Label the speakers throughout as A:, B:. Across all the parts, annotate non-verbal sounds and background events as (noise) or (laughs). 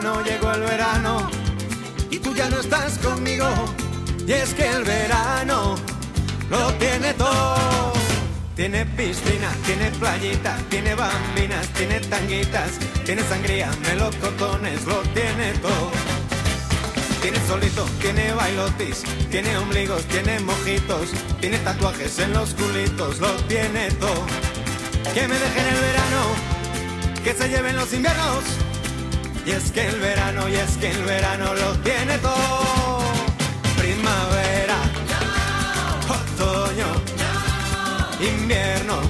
A: verano, llegó el verano. Y tú ya no estás conmigo. Y es que el verano lo tiene todo. Tiene piscina, tiene playita, tiene bambinas, tiene tanguitas, tiene sangría, melocotones, lo tiene todo. Tiene solito, tiene bailotis, tiene ombligos, tiene mojitos, tiene tatuajes en los culitos, lo tiene todo. Que me dejen el verano, que se lleven los inviernos. Y es que el verano, y es que el verano lo tiene todo. Primavera, otoño, invierno.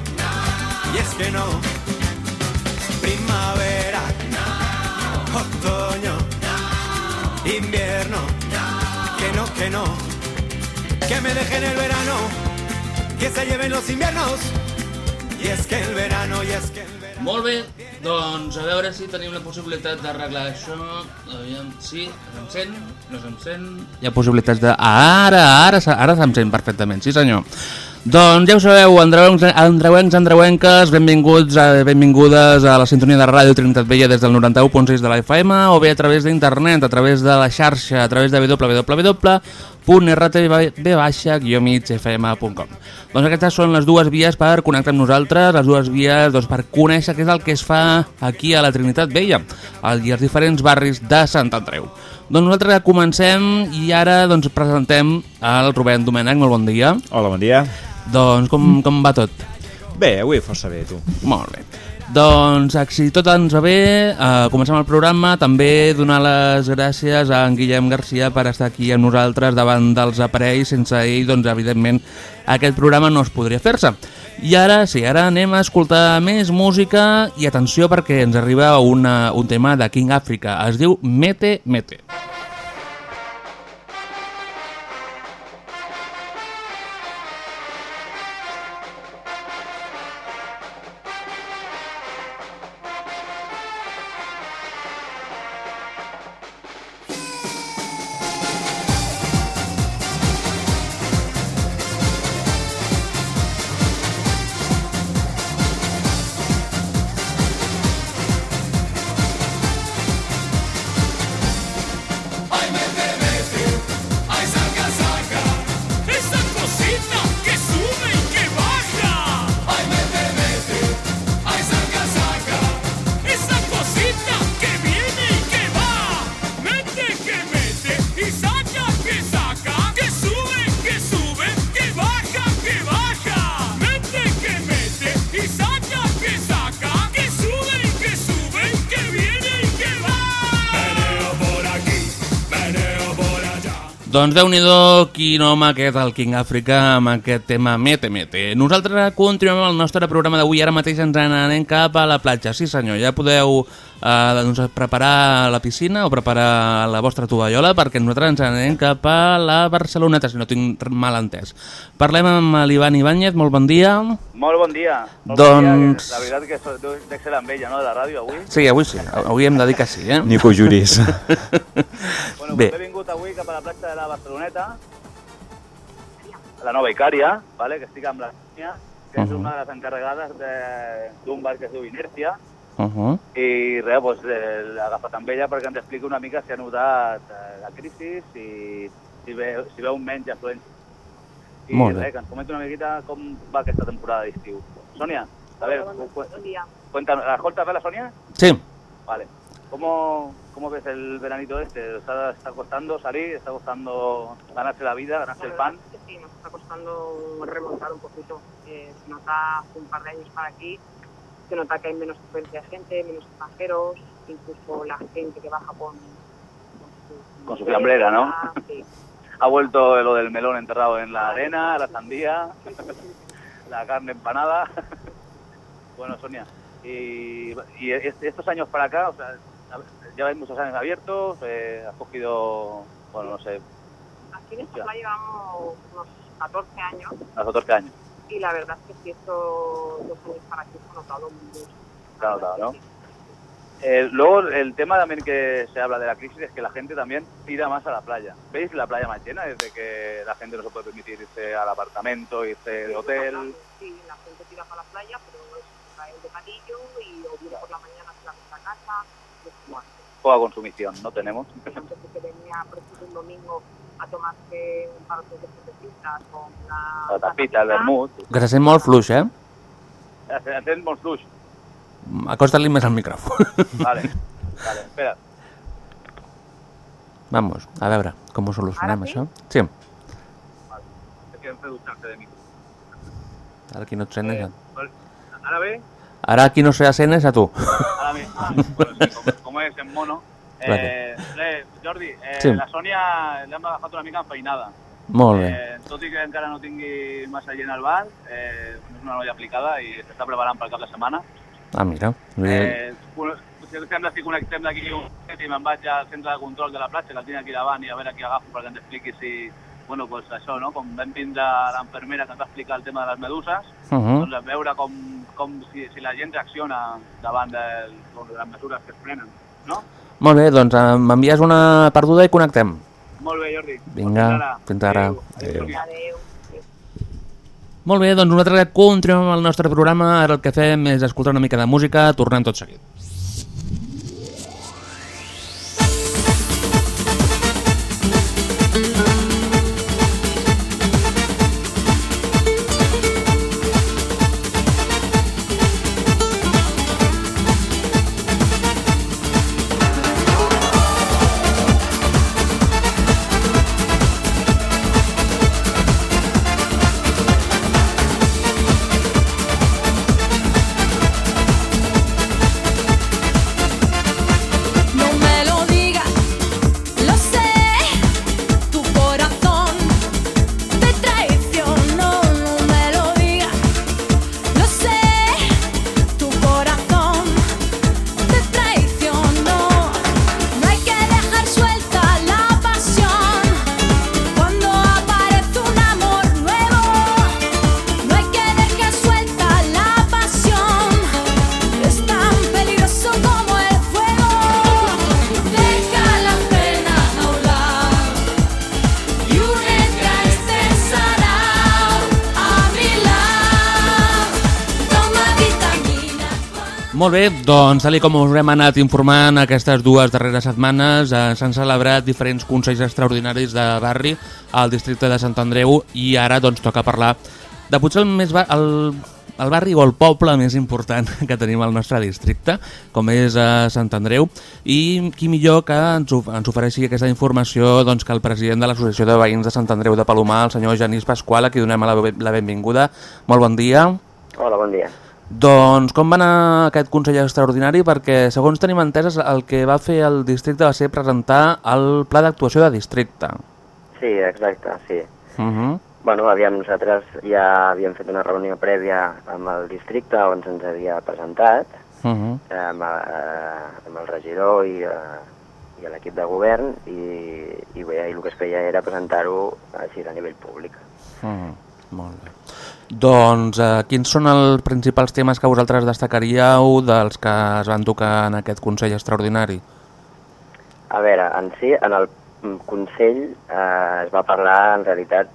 A: Y es que no. Primavera, otoño, invierno. Que no, que no. Que me dejen el verano, que se lleven los inviernos. Y es que el verano, y es que el verano.
B: Molt bé, doncs a veure si tenim la possibilitat d'arreglar això. Aviam, sí, es encén, no s'encén... Hi ha possibilitats de... Ara, ara, ara s'encén perfectament, sí senyor. Doncs ja ho sabeu, andreuencs, andreuencs, andreuenques, benvinguts, a, benvingudes a la sintonia de Ràdio Trinitat Vella des del 91.6 de la FM o bé a través d'internet, a través de la xarxa, a través de www.rtv-migfm.com Doncs aquestes són les dues vies per connectar amb nosaltres, les dues vies doncs, per conèixer què és el que es fa aquí a la Trinitat Vella i als diferents barris de Sant Andreu. Doncs nosaltres comencem i ara doncs, presentem el Rubén Domènech, molt bon dia.
C: Hola, bon dia.
B: Doncs com, com va tot?
C: Bé, avui força bé, tu.
B: Molt bé. Doncs, si tot ens va bé, eh, comencem el programa. També donar les gràcies a en Guillem Garcia per estar aquí amb nosaltres davant dels aparells. Sense ell, doncs, evidentment, aquest programa no es podria fer-se. I ara, sí, ara anem a escoltar més música i atenció perquè ens arriba una, un tema de King Africa. Es diu Mete Mete.
D: Esa
B: Doncs déu nhi quin home aquest, el King Africa, amb aquest tema Mete Mete. Nosaltres continuem el nostre programa d'avui, ara mateix ens anem cap a la platja. Sí senyor, ja podeu eh, doncs, preparar la piscina o preparar la vostra tovallola perquè nosaltres ens anem cap a la Barceloneta, si no tinc mal entès. Parlem amb l'Ivan Ibáñez, molt bon dia.
E: Molt bon dia. Molt
B: Doncs-
E: bon dia, que la veritat que dec ser amb ella, no?, de la ràdio, avui.
B: Sí, avui sí, avui hem de dir que sí, eh?
C: Ni que ho juris. (laughs)
E: Bueno,
B: Bé.
E: pues he vingut avui cap a la platja de la Barceloneta, la nova Icària, vale? que estic amb la Sònia, que és una de les encarregades de- d'un bar que es diu Inèrcia,
B: Uh -huh.
E: i res, doncs, eh, l'he agafat amb ella perquè ens expliqui una mica si ha notat eh, la crisi, si, si, ve, si veu menys afluència. I
B: Molt bé.
E: res, que ens comenti una miqueta com va aquesta temporada d'estiu. Sònia, a ver, cu- cu- cuéntanos, ¿la escolta ve la Sonia?
B: Sí,
E: Vale. ¿Cómo, ¿Cómo ves el veranito este? ¿Está, ¿Está costando salir? ¿Está costando ganarse la vida, ganarse el pan?
F: es que sí, nos está costando remontar un poquito. Eh, se nota un par de años para aquí, se nota que hay menos afluencia de gente, menos extranjeros, incluso la gente que baja con, su,
E: Con su fiambrera, ¿no?
F: Sí.
E: Ha vuelto lo del melón enterrado en la arena, la sandía, (laughs) la carne empanada. (laughs) bueno, Sonia, y, y est- estos años para acá, o sea, lleváis muchos años abiertos, eh, has cogido, bueno, no sé,
F: Aquí en esta playa llevamos unos 14 años
E: los otros que años.
F: Y la verdad es que sí, estos dos años para aquí se ha notado mucho.
E: ha notado, ¿no? Eh, luego, el tema también que se habla de la crisis es que la gente también tira más a la playa. ¿Veis la playa más llena desde que la gente no se puede permitir irse al apartamento, irse de hotel?
F: Sí, la gente tira para la playa, pero es trae el bocadillo y o bien por la mañana se la a casa, y es como antes.
E: Poca consumición, ¿no tenemos?
F: Hay gente que venía, por ejemplo, un domingo a tomarse un par de cervecitas con una...
E: La tapita, el vermut.
B: Que se sent molt fluix, eh?
E: Hacen molt fluix.
B: Acosta-li més al micròfon. (laughs)
E: Vale, vale, espera.
B: Vamos, a veure com ho solucionem,
F: Ara sí?
B: això. Sí,
E: Es que hem fet de mi.
B: ara aquí no et sent a...
E: Ara bé?
B: Ara aquí no se sent és a tu.
E: Ahora mismo. Ah, bueno, sí, com, com és en mono. Eh, res, Jordi, eh,
B: Sí.
E: la Sònia l'hem agafat una mica enfeinada.
B: Molt bé.
E: Eh, tot i que encara no tingui massa gent al bar, eh, és una noia aplicada i s'està preparant pel cap de setmana.
B: Ah, mira. Eh...
E: Si sembla si connectem d'aquí un i me'n vaig al centre de control de la platja, que el tinc aquí davant, i a veure qui agafo perquè ens expliqui si... Bueno, doncs això, no? Com vam vindre l'enfermera que ens va explicar el tema de les meduses,
B: Uh -huh.
E: doncs a veure com, com si, si la gent reacciona davant del, de les mesures que es prenen, no?
B: Molt bé, doncs eh, m'envies una perduda i connectem.
E: Molt bé, Jordi.
B: Vinga, fins ara.
E: Adéu. Adéu.
B: Adéu.
E: Sònia.
F: Adéu.
B: Molt bé, doncs nosaltres continuem amb el nostre programa. Ara el que fem és escoltar una mica de música, tornem tot seguit. Molt bé, doncs tal com us hem anat informant aquestes dues darreres setmanes eh, s'han celebrat diferents consells extraordinaris de barri al districte de Sant Andreu i ara doncs toca parlar de potser el, més ba el, el barri o el poble més important (laughs) que tenim al nostre districte, com és eh, Sant Andreu, i qui millor que ens, of ens ofereixi aquesta informació doncs, que el president de l'Associació de Veïns de Sant Andreu de Palomar, el senyor Genís Pasqual, a qui donem la, la benvinguda. Molt bon dia.
G: Hola, bon dia.
B: Doncs com va anar aquest Consell Extraordinari? Perquè, segons tenim enteses, el que va fer el districte va ser presentar el pla d'actuació de districte.
G: Sí, exacte, sí.
B: Uh -huh.
G: Bueno, aviam, nosaltres ja havíem fet una reunió prèvia amb el districte on se'ns havia presentat,
B: Uh -huh.
G: eh, amb, eh, amb el regidor i, eh, i l'equip de govern, i, i bé, i el que es feia era presentar-ho així a nivell públic.
B: Uh -huh. Molt bé. Doncs eh, quins són els principals temes que vosaltres destacaríeu dels que es van tocar en aquest Consell Extraordinari?
G: A veure, en si, en el Consell eh, es va parlar en realitat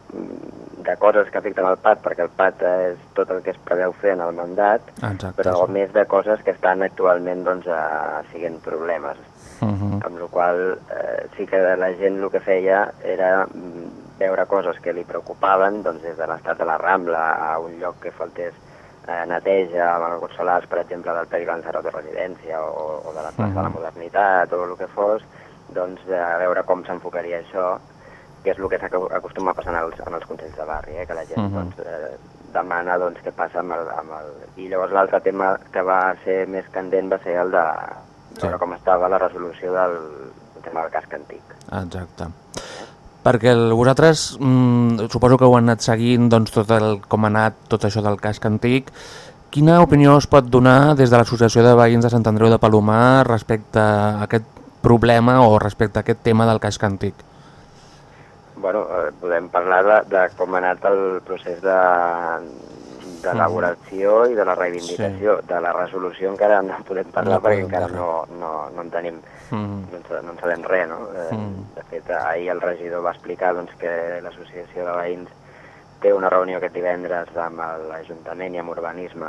G: de coses que afecten el PAT, perquè el PAT és tot el que es preveu fer en el mandat,
B: Exacte.
G: però
B: sí.
G: més de coses que estan actualment doncs, eh, siguent problemes.
B: Uh -huh.
G: amb la qual eh, sí que la gent el que feia era mm, veure coses que li preocupaven, doncs des de l'estat de la Rambla a un lloc que faltés eh, neteja, amb alguns solars, per exemple, del Peri Lanzaro de Residència o, o de la plaça de la. Modernitat o el que fos, doncs eh, a veure com s'enfocaria això, que és el que s'acu- acostuma a passar en els, en els consells de barri, eh, que la gent
B: Mhm.
G: doncs, eh, demana doncs, què passa amb el, amb el... I llavors l'altre tema que va ser més candent va ser el de veure
B: Sí.
G: com estava la resolució del, del tema del casc antic.
B: Exacte. Perquè el, vosaltres mm, suposo que ho han anat seguint doncs, tot el, com ha anat tot això del casc antic. Quina opinió es pot donar des de l'Associació de Veïns de Sant Andreu de Palomar respecte a aquest problema o respecte a aquest tema del casc antic?
G: Bueno, eh, podem parlar de, de com ha anat el procés de, d'elaboració i de la reivindicació. De la resolució encara no podem parlar
B: No
G: perquè
B: podem
G: encara no, no, no en tenim,
B: Mm.
G: no, en, no en sabem res, no? Eh,
B: Mm.
G: De fet, ahir el regidor va explicar doncs, que l'associació de veïns té una reunió aquest divendres amb l'Ajuntament i amb Urbanisme,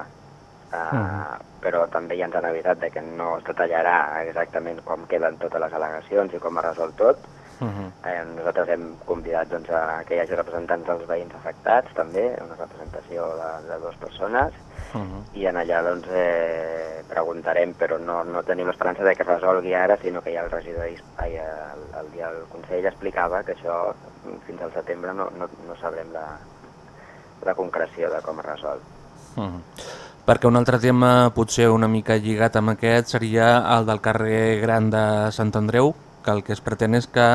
G: eh,
B: Mm.
G: però també ja ens han avisat de que no es detallarà exactament com queden totes les al·legacions i com es resol tot.
B: Mhm.
G: Eh, nosaltres hem convidat doncs, a que hi hagi representants dels veïns afectats, també, una representació de, de dues persones,
B: Mhm.
G: i en allà doncs, eh, preguntarem, però no, no tenim l'esperança de que es resolgui ara, sinó que ja el regidor, ai, el, el dia del Consell explicava que això fins al setembre no, no, no sabrem la, la concreció de com es resol.
B: Mhm. Perquè un altre tema potser una mica lligat amb aquest seria el del carrer Gran de Sant Andreu, que el que es pretén és que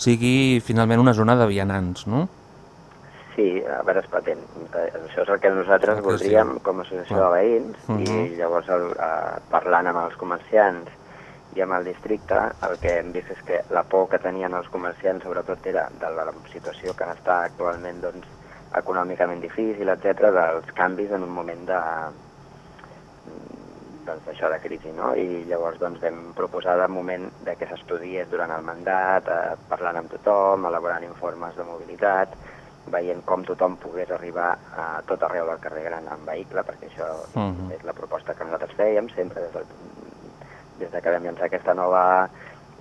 B: sigui finalment una zona de vianants, no?
G: Sí, a veure, és patent. Eh, Això és el que nosaltres
B: que
G: voldríem
B: sí.
G: com a associació
B: Clar.
G: de veïns
B: Mhm.
G: i llavors el, eh, parlant amb els comerciants i amb el districte el que hem vist és que la por que tenien els comerciants sobretot era de la, la situació que està actualment doncs, econòmicament difícil, etc dels canvis en un moment de doncs això de crisi, no? I llavors doncs vam proposar de moment de que s'estudiés durant el mandat, eh, parlant amb tothom, elaborant informes de mobilitat, veient com tothom pogués arribar a tot arreu del carrer Gran en vehicle, perquè això
B: Mhm.
G: és la proposta que nosaltres fèiem sempre des, del, des de que vam llançar aquesta nova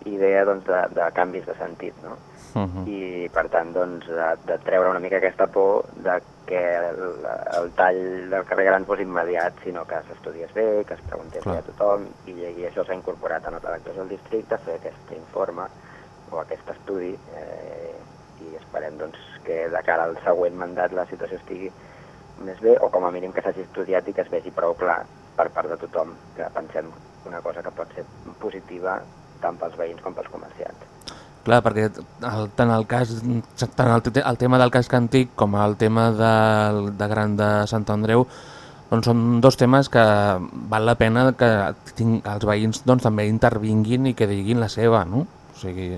G: idea doncs, de, de canvis de sentit, no?
B: Mhm.
G: i per tant doncs, de, de treure una mica aquesta por de que el, el tall del carrer Gran fos immediat, sinó que s'estudiés bé, que es preguntés bé a tothom, i, i això s'ha incorporat en els electors del districte, fer aquest informe o aquest estudi, eh, i esperem doncs, que de cara al següent mandat la situació estigui més bé, o com a mínim que s'hagi estudiat i que es vegi prou clar per part de tothom, que pensem una cosa que pot ser positiva tant pels veïns com pels comerciants.
B: Clar, perquè el, tant, el, cas, tant el, el tema del casc antic com el tema del, de Gran de Sant Andreu doncs són dos temes que val la pena que tinc, els veïns doncs, també intervinguin i que diguin la seva, no? O sigui,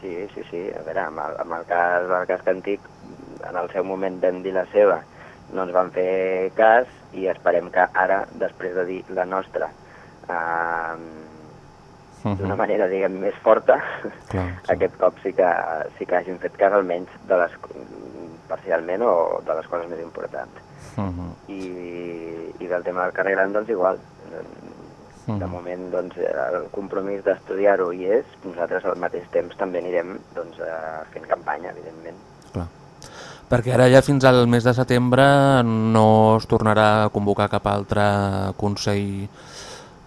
G: Sí, sí, sí. A veure, amb el, amb el cas del casc antic, en el seu moment vam dir la seva, no ens van fer cas i esperem que ara, després de dir la nostra, eh, d'una
B: Mhm.
G: manera, diguem, més forta,
B: Clar, sí.
G: aquest cop sí que, sí que hagin fet cas almenys de les, parcialment o de les coses més importants.
B: Mhm.
G: I, i del tema del carrer Gran, doncs igual. De
B: Mhm.
G: moment, doncs, el compromís d'estudiar-ho hi és. Nosaltres al mateix temps també anirem doncs, fent campanya, evidentment.
B: clar. Perquè ara ja fins al mes de setembre no es tornarà a convocar cap altre consell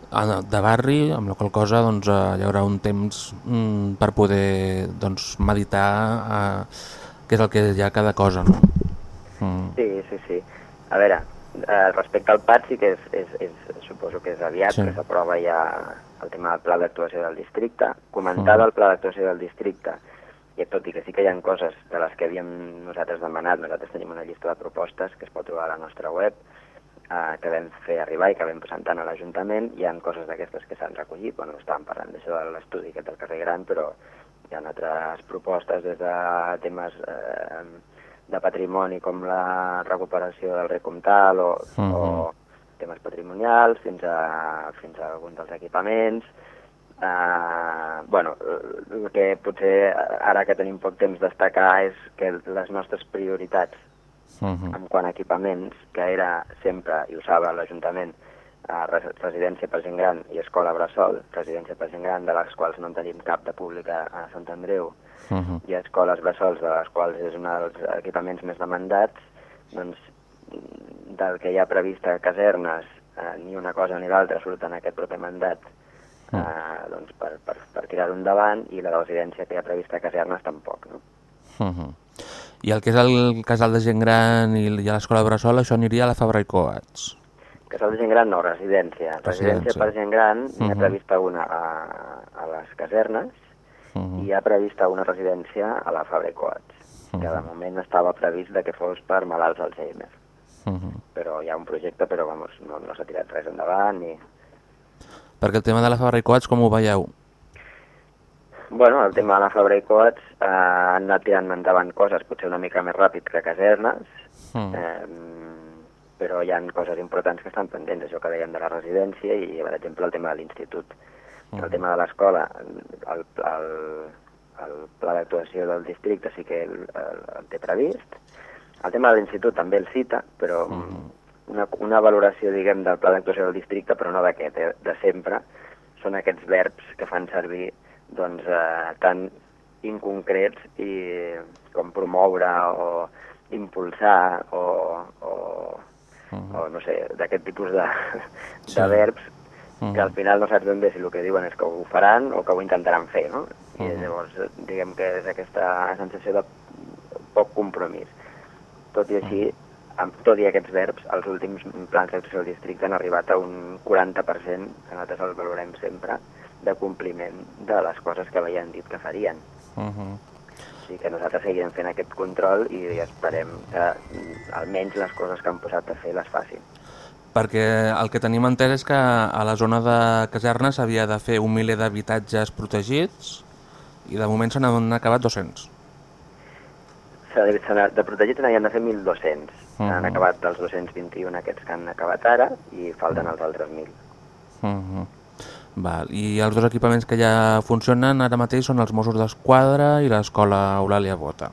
B: de barri, amb la qual cosa doncs, eh, hi haurà un temps mm, per poder doncs, meditar eh, què és el que hi ha cada cosa. No? Mm.
G: Sí, sí, sí. A veure, eh, respecte al PAT sí que és, és, és, suposo que és aviat
B: Sí.
G: que s'aprova ja el tema del pla d'actuació del districte. Comentar
B: Mm.
G: del pla d'actuació del districte, i tot i que sí que hi ha coses de les que havíem nosaltres demanat, nosaltres tenim una llista de propostes que es pot trobar a la nostra web, eh, que vam fer arribar i que vam presentar a l'Ajuntament. Hi ha coses d'aquestes que s'han recollit, bueno, estàvem parlant d'això de l'estudi aquest del carrer Gran, però hi ha altres propostes des de temes eh, de patrimoni com la recuperació del rei comtal o,
B: Mhm.
G: o temes patrimonials fins a, fins a alguns dels equipaments. Uh, bueno, el que potser ara que tenim poc temps destacar és que les nostres prioritats
B: Mhm.
G: en quant a equipaments, que era sempre, i ho sabe l'Ajuntament, eh, res- residència per gent gran i escola Bressol, residència per gent gran de les quals no en tenim cap de pública a Sant Andreu,
B: Mhm.
G: i escoles Bressols, de les quals és un dels equipaments més demandats, doncs del que hi ha previst a casernes, eh, ni una cosa ni l'altra surt en aquest proper mandat eh, doncs per, per, per tirar-ho endavant, i la residència que hi ha prevista a casernes tampoc, no?
B: Mhm. I el que és el casal de gent gran i, l'escola Bressol, això aniria a la Fabra i Coats.
G: Casal de gent gran no, residència. Residència,
B: Residència.
G: per gent gran, n'hi ha
B: Mhm.
G: prevista una a, a les casernes
B: Mhm.
G: i hi ha prevista una residència a la Fabra i Coats, que
B: Mhm.
G: de moment estava previst de que fos per malalts d'Alzheimer.
B: Mhm.
G: Però hi ha un projecte, però vamos, no, no s'ha tirat res endavant. Ni...
B: Perquè el tema de la Fabra i Coats, com ho veieu?
G: Bueno, el tema de la Fabra i Coats eh, han anat tirant endavant coses potser una mica més ràpid que casernes,
B: Mm.
G: eh, però hi ha coses importants que estan pendents, això que dèiem de la residència i, per exemple, el tema de l'institut. El tema de l'escola, el, el, el pla d'actuació del districte sí que el, el, el té previst. El tema de l'institut també el cita, però una, una valoració, diguem, del pla d'actuació del districte, però no d'aquest, eh, de sempre, són aquests verbs que fan servir doncs, eh, tan inconcrets i com promoure o impulsar o, o, o no sé, d'aquest tipus de,
B: Sí.
G: de verbs
B: Mhm.
G: que al final no saps ben bé si el que diuen és que ho faran o que ho intentaran fer, no? I
B: Mhm.
G: llavors, eh, diguem que és aquesta sensació de poc compromís. Tot i així, amb tot i aquests verbs, els últims plans d'actuació del districte han arribat a un 40%, que nosaltres els valorem sempre, de compliment de les coses que havien dit que farien.
B: Mhm.
G: O sigui que nosaltres seguirem fent aquest control i esperem que mm, almenys les coses que han posat a fer les facin.
B: Perquè el que tenim entès és que a la zona de casernes s'havia de fer un miler d'habitatges protegits i de moment se n'han acabat 200.
G: S'ha de, de, protegits n'havien de fer 1.200.
B: Mhm.
G: Han acabat dels 221 aquests que han acabat ara i falten els altres 1.000.
B: Mhm. Val. I els dos equipaments que ja funcionen ara mateix són els Mossos d'Esquadra i l'escola Eulàlia Bota.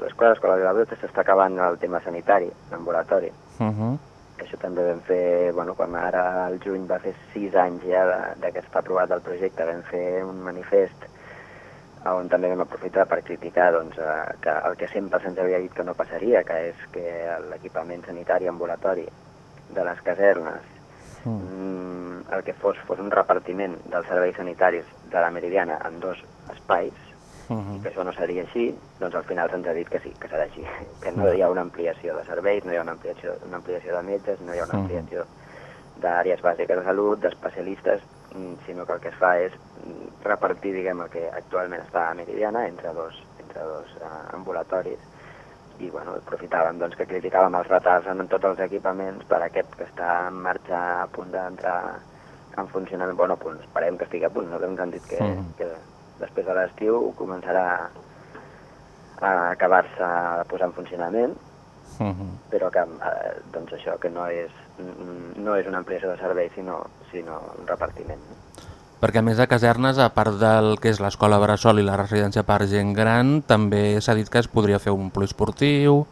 G: L'escola l'escola de la Bruta s'està acabant el tema sanitari, l'ambulatori.
B: Mhm.
G: Això també vam fer, bueno, quan ara al juny va fer sis anys ja de, de que està aprovat el projecte, vam fer un manifest on també vam aprofitar per criticar doncs, eh, que el que sempre se'ns havia dit que no passaria, que és que l'equipament sanitari ambulatori de les casernes mm, el que fos fos un repartiment dels serveis sanitaris de la Meridiana en dos espais,
B: Mhm.
G: que això no seria així, doncs al final se'ns ha dit que sí, que serà així, (laughs) que no hi ha una ampliació de serveis, no hi ha una ampliació, una ampliació de metges, no hi ha una ampliació d'àrees bàsiques de salut, d'especialistes, mm, sinó que el que es fa és mm, repartir, diguem, el que actualment està a Meridiana entre dos, entre dos uh, ambulatoris i bueno, aprofitàvem doncs, que criticàvem els retards en tots els equipaments per aquest que està en marxa a punt d'entrar en funcionament, bueno, punt, esperem que estigui a punt, no? que ens han dit que,
B: Mhm.
G: que després de l'estiu començarà a acabar-se de posar en funcionament,
B: Mhm.
G: però que eh, doncs això que no és, mm, no és una ampliació de servei, sinó, sinó un repartiment. No?
B: Perquè a més de casernes, a part del que és l'escola Bressol i la residència per gent gran, també s'ha dit que es podria fer un poliesportiu,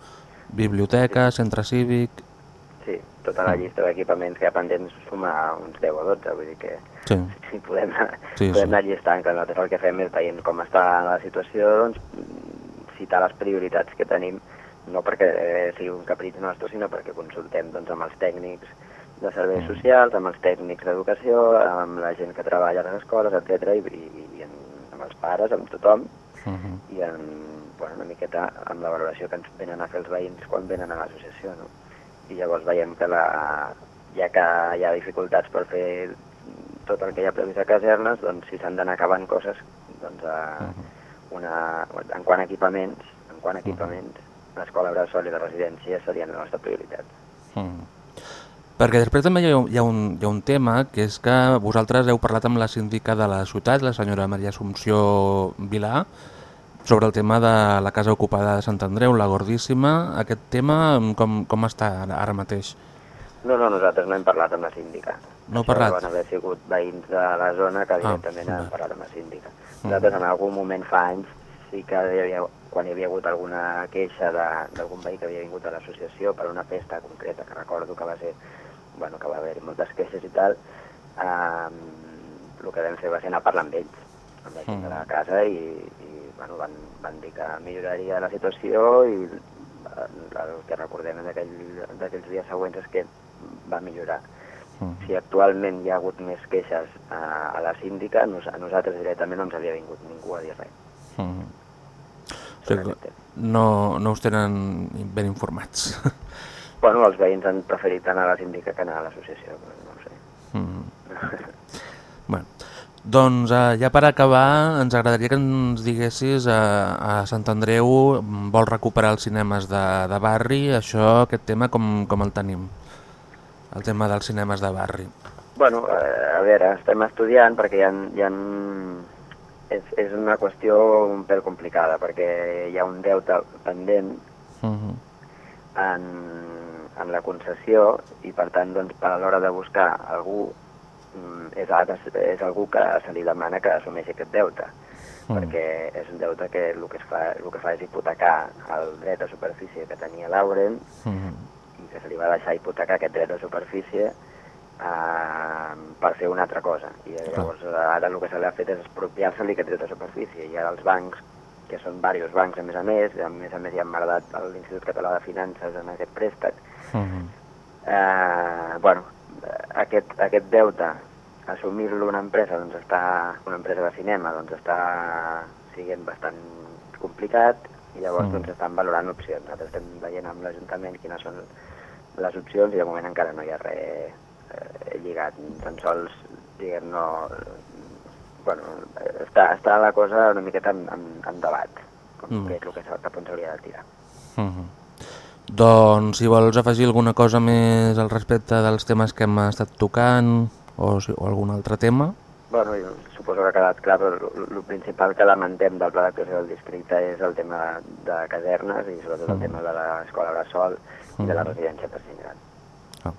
B: biblioteca, centre cívic...
G: Sí, tota la llista d'equipaments que hi ha pendents suma uns 10 o 12, vull dir que
B: Sí. (laughs)
G: sí, podem,
B: Sí,
G: podem
B: sí.
G: anar llistant, que nosaltres el que fem és veient com està la situació, doncs, citar les prioritats que tenim, no perquè sigui un capritx nostre, sinó perquè consultem doncs, amb els tècnics de serveis socials, amb els tècnics d'educació, amb la gent que treballa a les escoles, etc i, i, i amb, els pares, amb tothom,
B: Mhm.
G: i en, bueno, una miqueta amb la valoració que ens venen a fer els veïns quan venen a l'associació, no? I llavors veiem que la, ja que hi ha dificultats per fer tot el que hi ha previst a casernes, doncs si s'han d'anar acabant coses, doncs a, una, en quant a equipaments, en quant a equipaments, l'escola Bressol i la residència serien la nostra prioritat.
B: Mm. Perquè després també hi ha, hi, ha un, hi ha un tema, que és que vosaltres heu parlat amb la síndica de la ciutat, la senyora Maria Assumpció Vilà, sobre el tema de la casa ocupada de Sant Andreu, la Gordíssima. Aquest tema com, com està ara, mateix?
G: No, no, nosaltres no hem parlat amb la síndica.
B: No heu parlat?
G: Van haver sigut veïns de la zona que directament
B: Ah,
G: han parlat amb la síndica.
B: Mm.
G: Nosaltres en algun moment fa anys sí que hi havia, quan hi havia hagut alguna queixa de- d'algun veí que havia vingut a l'associació per una festa concreta, que recordo que va ser, bueno, que va haver moltes queixes i tal, eh, el que vam fer va ser anar a parlar amb ells, amb la gent de la casa i, i bueno, van, van dir que milloraria la situació i el, el que recordem d'aquell- d'aquells dies següents és que va millorar.
B: Mm.
G: Si actualment hi ha hagut més queixes a, a la síndica, nos, a nosaltres directament no ens havia vingut ningú a dir res.
B: Mm. O sigui, que no, no us tenen ben informats. (laughs)
G: Bueno, els veïns han preferit anar a la síndica que anar a l'associació, no sé.
B: Mm. (laughs) Bueno, doncs eh, ja per acabar ens agradaria que ens diguessis eh, a Sant Andreu mm, vol recuperar els cinemes de, de barri, això, aquest tema com, com el tenim? El tema dels cinemes de barri.
G: Bueno, eh, a veure, estem estudiant perquè hi ha, hi ha és, és una qüestió un pèl complicada perquè hi ha un deute pendent
B: Uh -huh.
G: en, en la concessió i per tant doncs, a l'hora de buscar algú mm, és, és algú que se li demana que assumeixi aquest deute
B: Mm.
G: perquè és un deute que el que, es fa, el que fa és hipotecar el dret de superfície que tenia l'Auren
B: Mhm.
G: i que se li va deixar hipotecar aquest dret de superfície eh, per fer una altra cosa. I llavors eh, ara el que se li ha fet és expropiar-se-li aquest dret de superfície. I ara els bancs, que són diversos bancs a més a més, a més a més hi ha emmerdat l'Institut Català de Finances en aquest préstec,
B: Mhm.
G: eh, bueno, aquest, aquest deute, assumir-lo una empresa, doncs està, una empresa de cinema, doncs està siguent bastant complicat i llavors
B: Mm.
G: doncs estan valorant opcions. Nosaltres estem veient amb l'Ajuntament quines són les opcions i de moment encara no hi ha res eh, lligat, tan sols, diguem, no... Bueno, està, està la cosa una miqueta en, en, en debat, com
B: Mm.
G: que és el que s'ha- cap on s'hauria de tirar.
B: Mhm. Doncs si vols afegir alguna cosa més al respecte dels temes que hem estat tocant o, si, o algun altre tema.
G: Bueno, jo suposo que ha quedat clar, però el principal que lamentem del pla d'actuació del districte és el tema de casernes i sobretot el
B: Mm.
G: tema de l'escola Bressol i de la
B: Mm.
G: residència per gent gran.
B: Ah.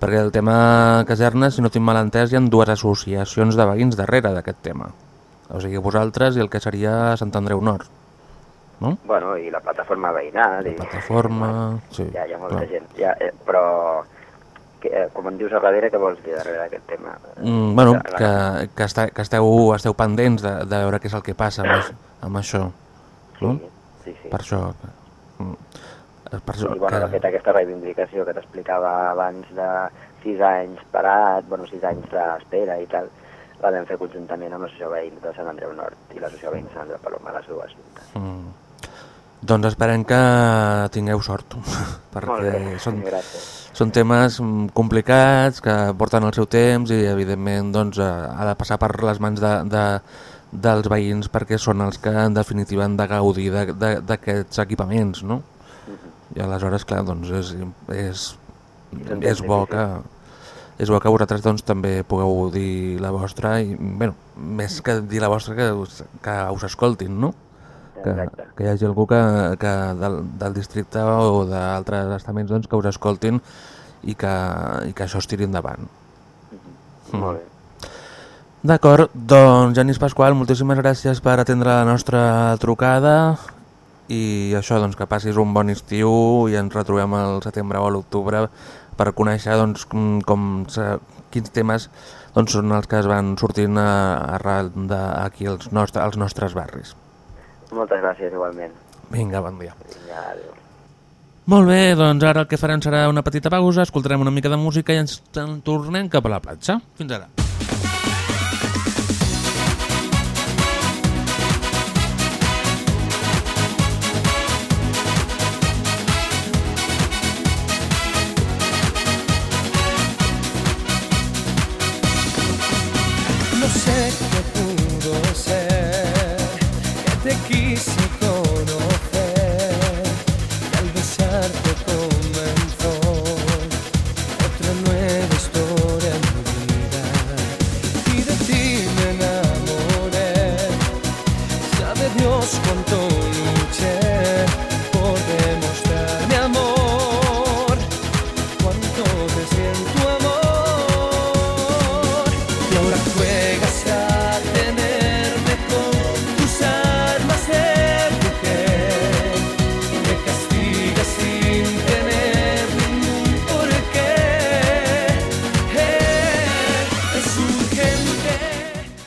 B: Perquè el tema casernes, si no tinc mal entès, hi ha dues associacions de veïns darrere d'aquest tema. O sigui, vosaltres i el que seria Sant Andreu Nord. No?
G: Bueno, i la plataforma veïnal, i
B: Plataforma... Sí,
G: ja hi ha molta
B: clar.
G: gent. Ja, eh, però, que, eh, com em dius a darrere, què vols dir darrere d'aquest tema?
B: Mm, bueno,
G: La- la-
B: que, que, està, que esteu, esteu pendents de, de veure què és el que passa amb, això- amb això. No?
G: Sí, sí, sí.
B: Per això... mm, Per això
G: I, bueno, de
B: que...
G: fet, aquesta reivindicació que t'explicava abans de sis anys parat, bueno, sis anys d'espera i tal, la vam fer conjuntament amb l'associació veïns de Sant Andreu Nord i l'associació veïns de Sant Andreu Paloma, les dues juntes.
B: Mm. Doncs esperem que tingueu sort, (laughs) perquè
G: bé,
B: són,
G: gràcies.
B: són temes mm, complicats que porten el seu temps i evidentment doncs, eh, ha de passar per les mans de, de, dels veïns perquè són els que en definitiva han de gaudir d'aquests equipaments, no? I aleshores, clar, doncs és, és, és bo que és bo que vosaltres doncs, també pugueu dir la vostra i, bueno, més que dir la vostra que us, que us escoltin, no? Que,
G: Exacte.
B: que hi hagi algú que, que del, del districte o d'altres estaments doncs, que us escoltin i que, i que això es tiri endavant. Mm.
G: Molt bé.
B: D'acord, doncs Genís Pasqual, moltíssimes gràcies per atendre la nostra trucada i això, doncs, que passis un bon estiu i ens retrobem al setembre o a l'octubre per conèixer doncs, com, com quins temes doncs, són els que es van sortint a, arrel d'aquí als, nostre, als nostres barris.
G: Moltes gràcies igualment.
B: Vinga, bon dia.
G: Vinga, adéu.
B: Molt bé, doncs ara el que farem serà una petita pausa, escoltarem una mica de música i ens en tornem cap a la platja. Fins ara.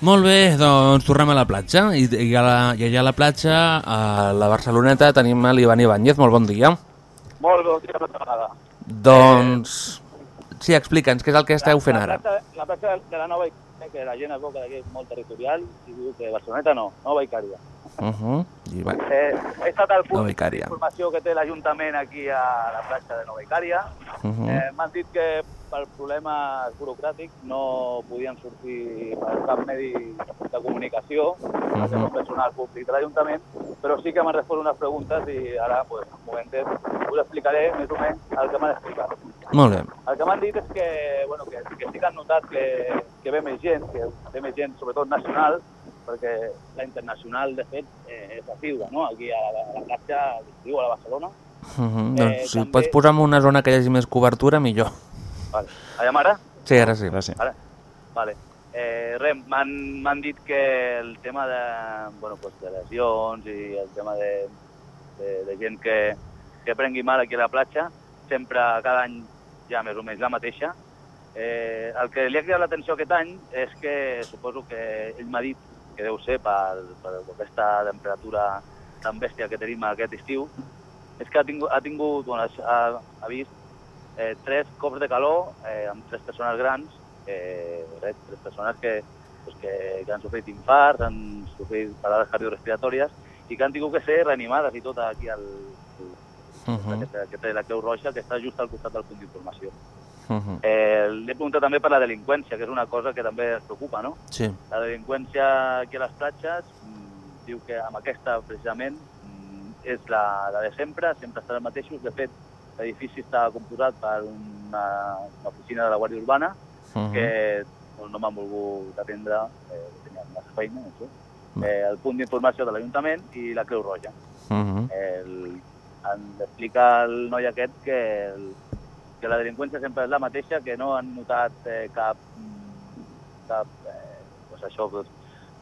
B: Molt bé, doncs tornem a la platja i, i, a la, i allà a la platja, a la Barceloneta, tenim l'Ivan Ibáñez. Molt bon dia.
E: Molt bon dia, vegada.
B: Doncs... Sí, explica'ns, què és el que esteu fent ara?
E: La platja, la platja de la Nova Icària, que la gent es veu que és molt territorial, i diu que Barceloneta no, Nova Icària.
B: Uh -huh. I, bueno,
E: Eh, he estat al punt d'informació que té l'Ajuntament aquí a la platja de Nova Icària.
B: uh -huh.
E: Eh, M'han dit que per problemes burocràtics no podien sortir per cap medi de comunicació, perquè
B: Mhm.
E: són personal públic de l'Ajuntament, però sí que m'han respost unes preguntes i ara, pues, un momentet, us explicaré més o menys el que m'han explicat.
B: Molt bé.
E: El que m'han dit és que, bueno, que, que sí que han notat que, que ve més gent, que ve més gent sobretot nacional, perquè la internacional, de fet, eh, és assídua, no? Aquí a la, a la platja, diu, a la Barcelona,
B: Uh -huh.
E: Eh,
B: doncs si
E: també-
B: pots posar-me una zona que hi hagi més cobertura, millor.
E: Vale. Allà ara?
B: Sí, ara sí.
C: Ara sí.
E: Ara? Vale. Eh, res, m'han m'han dit que el tema de, bueno, pues de lesions i el tema de, de, de gent que, que prengui mal aquí a la platja, sempre cada any ja més o menys la mateixa. Eh, el que li ha cridat l'atenció aquest any és que suposo que ell m'ha dit que deu ser per, per aquesta temperatura tan bèstia que tenim aquest estiu, és que ha tingut, ha, tingut bueno, ha, ha vist eh, tres cops de calor eh, amb tres persones grans, eh, res, tres persones que, pues, que, que han sofrit infarts, han sofrit parades cardiorrespiratòries i que han tingut que ser reanimades i tot aquí al,
B: Uh -huh.
E: que, té, que té la Creu Roja, que està just al costat del punt d'informació.
B: Uh -huh.
E: Eh, L'he preguntat també per la delinqüència, que és una cosa que també es preocupa, no?
B: Sí.
E: La delinqüència aquí a les platges mm, diu que amb aquesta, precisament, mm, és la, la de sempre, sempre estan els mateixos. De fet, l'edifici està composat per una, una oficina de la Guàrdia Urbana
B: Uh -huh.
E: que doncs, no m'han volgut atendre, eh, tenien massa feina, no sé. Eh, el punt d'informació de l'Ajuntament i la Creu Roja.
B: Uh -huh.
E: El, en explica el noi aquest que, el, que la delinqüència sempre és la mateixa, que no han notat eh, cap, cap, eh, pues això, pues,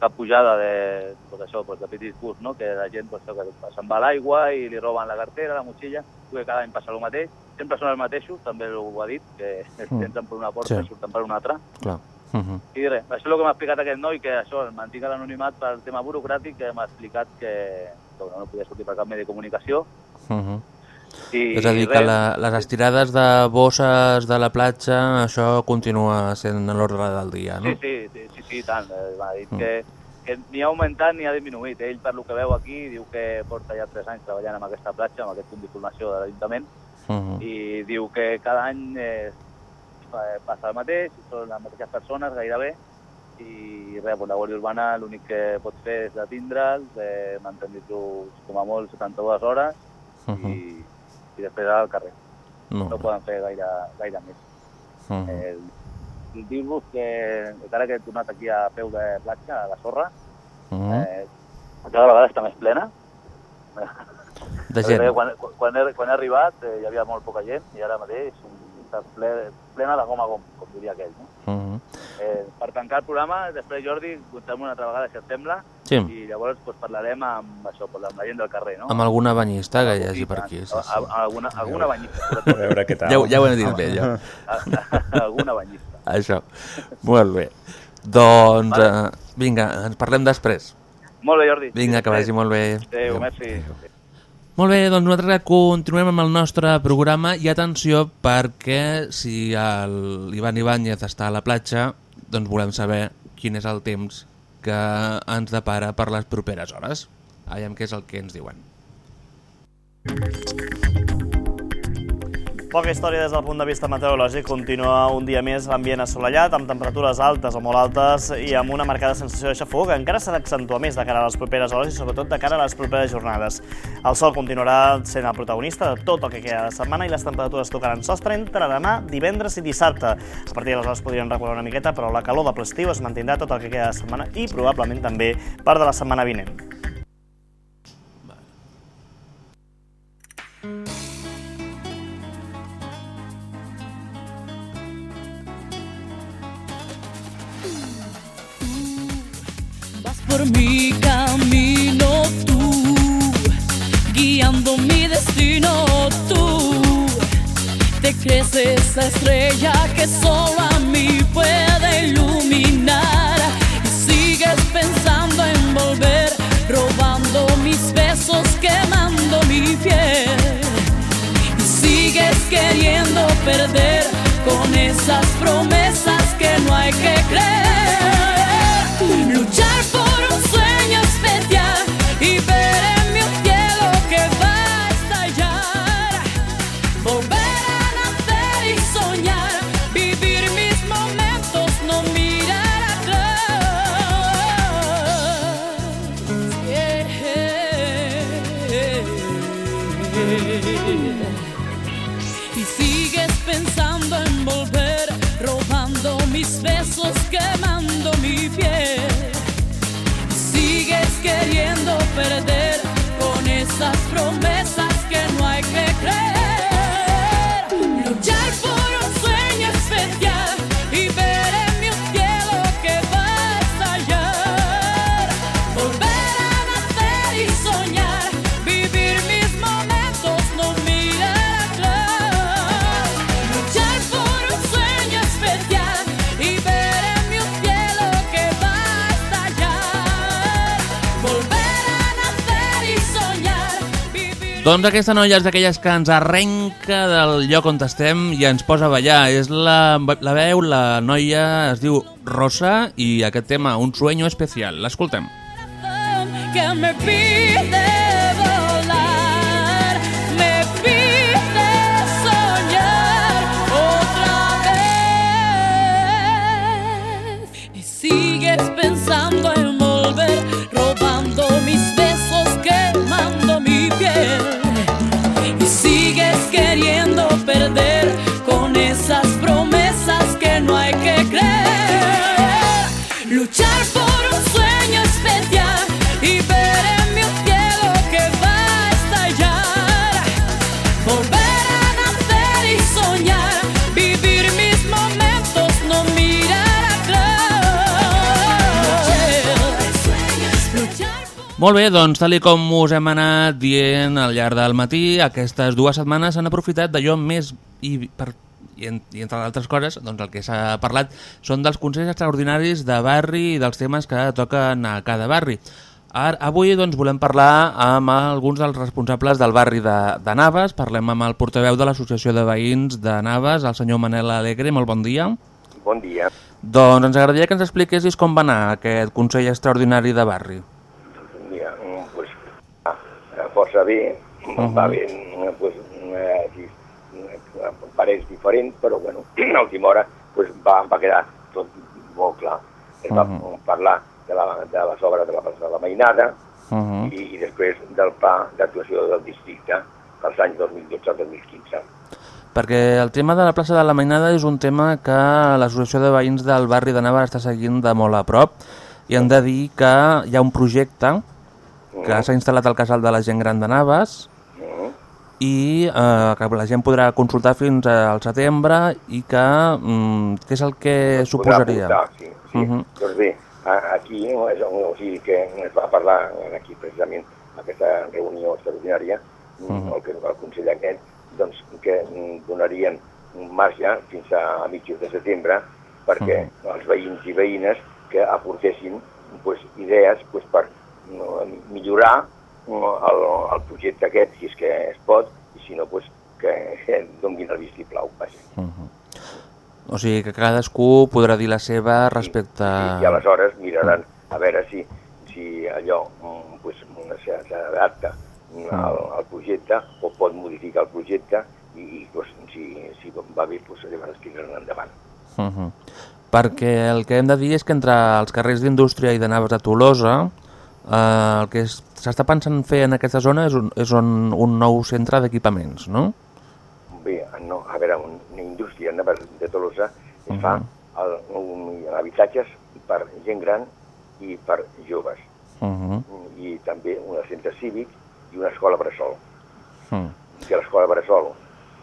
E: cap pujada de, pues això, pues de petits bus, no? que la gent pues, se'n va a l'aigua i li roben la cartera, la motxilla, que cada any passa el mateix, sempre són els mateixos, també ho ha dit, que
B: Mm. (laughs)
E: entren per una porta
B: Sí.
E: i surten per una altra.
B: Clar. Uh -huh.
E: I res, això és el que m'ha explicat aquest noi, que això, mantinc l'anonimat pel tema burocràtic, que m'ha explicat que, que bueno, no podia sortir per cap medi de comunicació.
B: Uh -huh.
E: I,
B: És a dir, que la, les estirades de bosses de la platja, això continua sent a l'ordre del dia, no?
E: Sí, sí, sí, sí, tant. Eh, M'ha dit
B: Mm.
E: que, que ni ha augmentat ni ha disminuït. Ell, per lo que veu aquí, diu que porta ja 3 anys treballant en aquesta platja, amb aquest punt d'informació de l'Ajuntament,
B: Uh -huh.
E: i diu que cada any eh, passa el mateix, són les mateixes persones gairebé, i res, doncs la Guàrdia Urbana l'únic que pot fer és detindre'ls, eh, mantenir-los com a molt 72 hores,
B: Uh -huh.
E: i, i després al carrer. No
B: bé.
E: poden fer gaire, gaire més.
B: Uh -huh.
E: Eh, dir-vos que encara que he tornat aquí a peu de platja, a la sorra,
B: Uh -huh.
E: eh, cada vegada està més plena.
B: De gent.
E: Quan, quan, he, quan he arribat eh, hi havia molt poca gent i ara mateix està ple, plena de gom a gom, com diria aquell. No?
B: Uh -huh.
E: Eh, per tancar el programa, després Jordi, contem una altra vegada, si et sembla,
B: Sí,
E: i llavors pues, parlarem amb, això, amb la gent del carrer, no?
B: amb alguna banyista que hi hagi per aquí. Sí,
E: A-
B: sí.
E: a- Alguna, alguna banyista,
C: A veure què tal.
B: Ja, ja ho hem dit bé, ja. (laughs)
E: alguna banyista.
B: Això. Molt bé. Doncs, eh, vinga, ens parlem després.
E: Molt bé, Jordi.
B: Vinga, que vagi molt bé.
E: Adéu, merci.
B: Molt bé, doncs nosaltres continuem amb el nostre programa i atenció perquè si el Ivan Ibáñez està a la platja, doncs volem saber quin és el temps que ens depara per les properes hores. Aviam què és el que ens diuen.
H: Poca història des del punt de vista meteorològic. Continua un dia més l'ambient assolellat, amb temperatures altes o molt altes i amb una marcada sensació de xafogó que encara s'accentua més de cara a les properes hores i sobretot de cara a les properes jornades. El sol continuarà sent el protagonista de tot el que queda de setmana i les temperatures tocaran sostre entre demà, divendres i dissabte. A partir d'aleshores podrien recular una miqueta, però la calor de ple estiu es mantindrà tot el que queda de setmana i probablement també part de la setmana vinent.
I: Por mi camino tú, guiando mi destino tú. Te crees esa estrella que solo a mí puede iluminar. Y sigues pensando en volver, robando mis besos, quemando mi piel. Y sigues queriendo perder con esas promesas que no hay que creer.
B: Doncs aquesta noia és d'aquelles que ens arrenca del lloc on estem i ens posa a ballar. És la, la veu, la noia es diu Rosa i aquest tema, Un sueño especial. L'escoltem.
I: que me pide
B: Molt bé, doncs tal com us hem anat dient al llarg del matí, aquestes dues setmanes s'han aprofitat d'allò més i per i, en, i entre altres coses, doncs el que s'ha parlat són dels consells extraordinaris de barri i dels temes que toquen a cada barri. Ara, avui doncs, volem parlar amb alguns dels responsables del barri de, de Naves. Parlem amb el portaveu de l'Associació de Veïns de Naves, el senyor Manel Alegre. Molt bon dia.
J: Bon dia.
B: Doncs ens agradaria que ens expliquessis com va anar aquest Consell Extraordinari de Barri.
J: Mira, mm, pues, ah, bé,
B: Mhm.
J: va bé, pues, eh, parets diferents, però bueno, (clears throat) a última hora pues, va, va quedar tot molt clar. Es va
B: Mhm.
J: parlar de, la, de les obres de la plaça de la Mainada
B: Uh -huh.
J: i, i després del pla d'actuació del districte pels anys 2012-2015.
B: Perquè el tema de la plaça de la Mainada és un tema que l'Associació de Veïns del barri de Naves està seguint de molt a prop i hem de dir que hi ha un projecte que s'ha instal·lat al casal de la gent gran de Naves i eh, que la gent podrà consultar fins al setembre i que, mm, què és el que
J: Es
B: suposaria?
J: portar, sí, sí.
B: Mhm.
J: Doncs bé, aquí no, és, o sigui que es va parlar aquí precisament en aquesta reunió extraordinària
B: Mhm.
J: el, que, el Consell aquest doncs, que mm, donarien un marge fins a, a mitjos de setembre perquè els veïns i veïnes que aportessin pues, idees pues, per millorar el, el projecte aquest, si és que es pot, i si no, pues, que (laughs) donguin el vistiplau. Vaja.
B: O sigui que cadascú podrà dir la seva respecte...
J: i aleshores miraran a veure si, si allò mm, pues, s'adapta al, al projecte o pot modificar el projecte i, i pues, si, si va bé, pues, llavors tiraran endavant.
B: Uh -huh. Perquè el que hem de dir és que entre els carrers d'indústria i de Naves de Tolosa eh, el que es- s'està pensant fer en aquesta zona és un, és un, un nou centre d'equipaments, no?
J: Bé, no, a veure, un- una indústria de Tolosa es fa el, un, habitatges per gent gran i per joves
B: Uh -huh.
J: i també un centre cívic i una escola bressol.
B: Uh
J: que l'escola Bressol